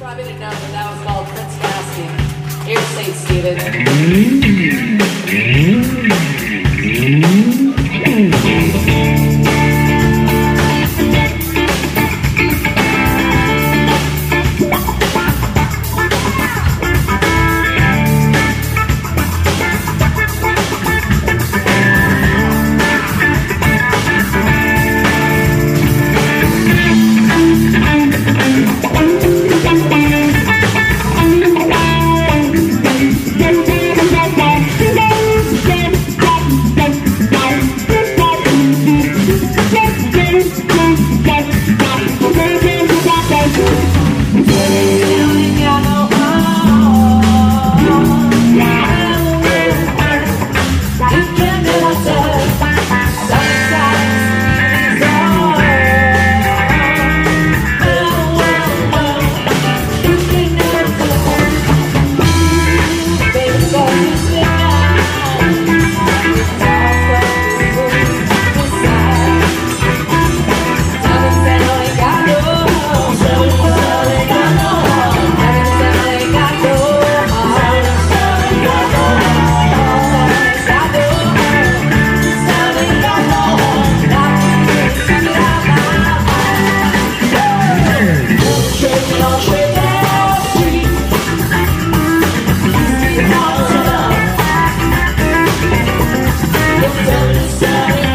Probably didn't know that that was called Prince Nasty. Here's St. Stephen. You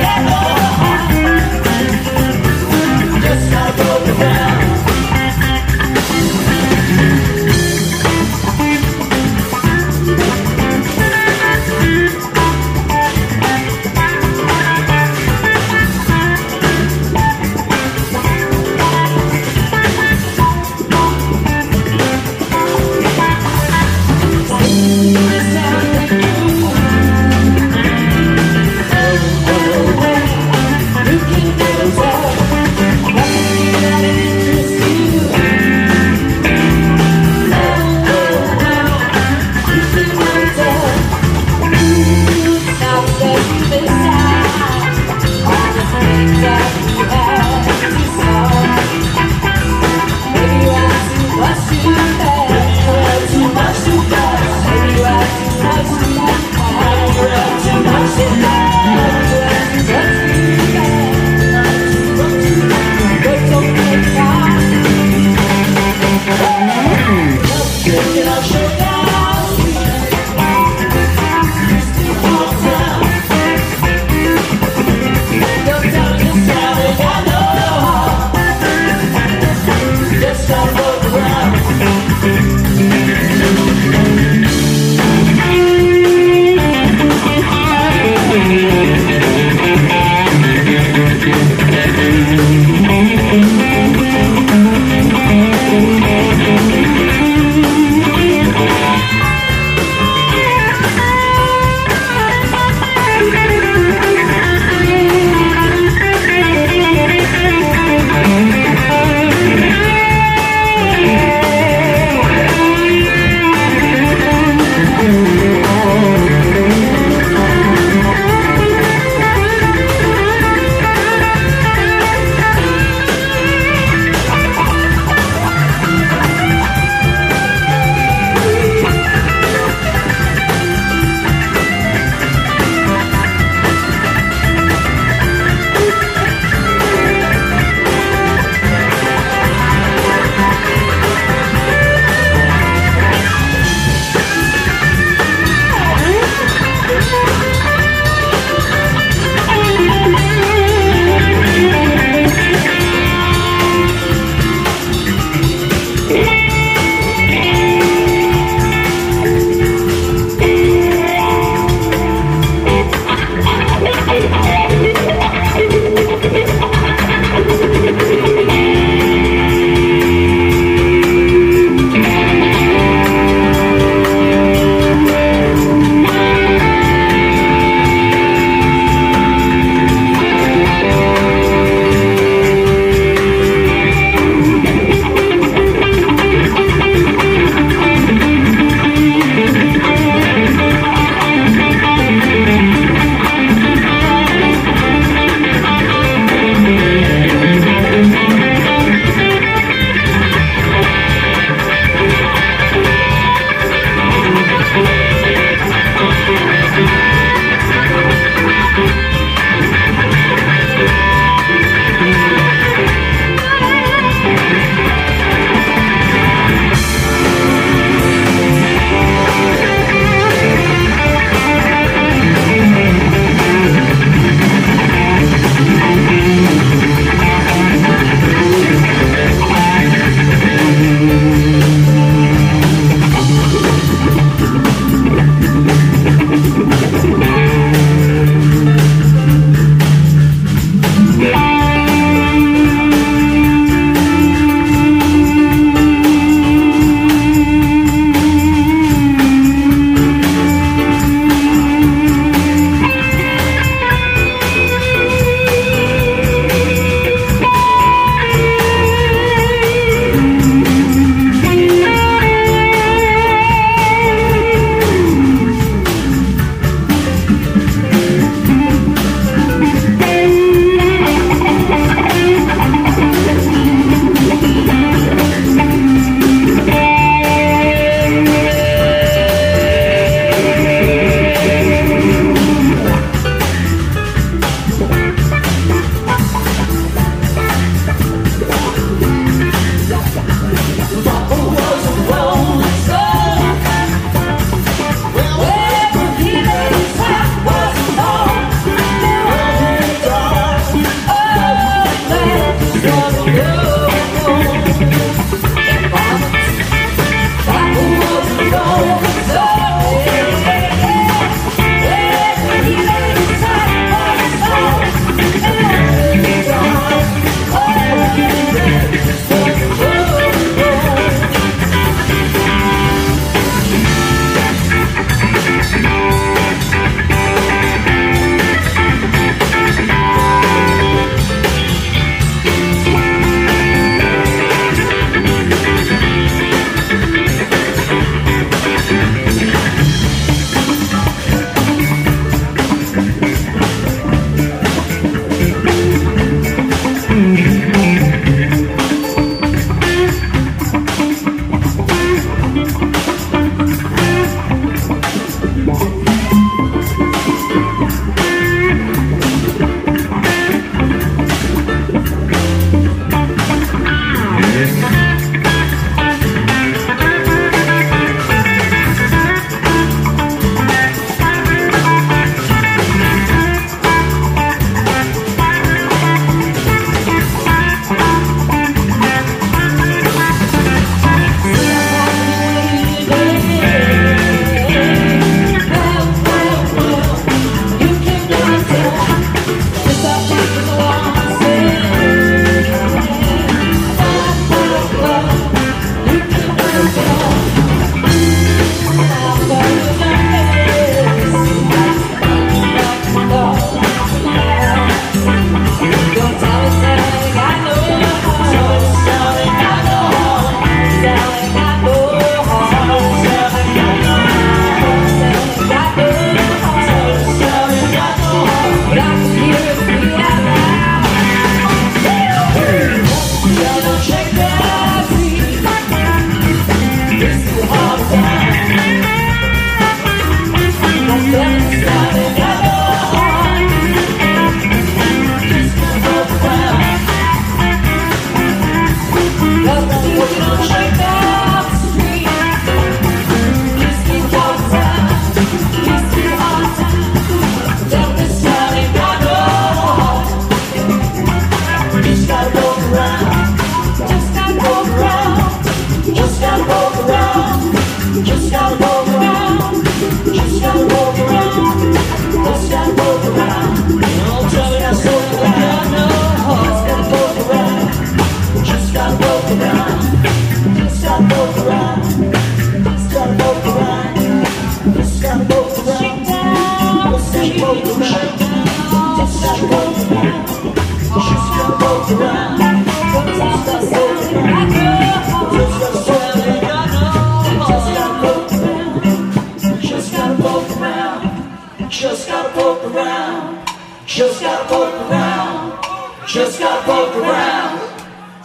Just gotta poke around. Just gotta poke around. Just gotta poke around.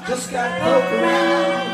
Just gotta poke around.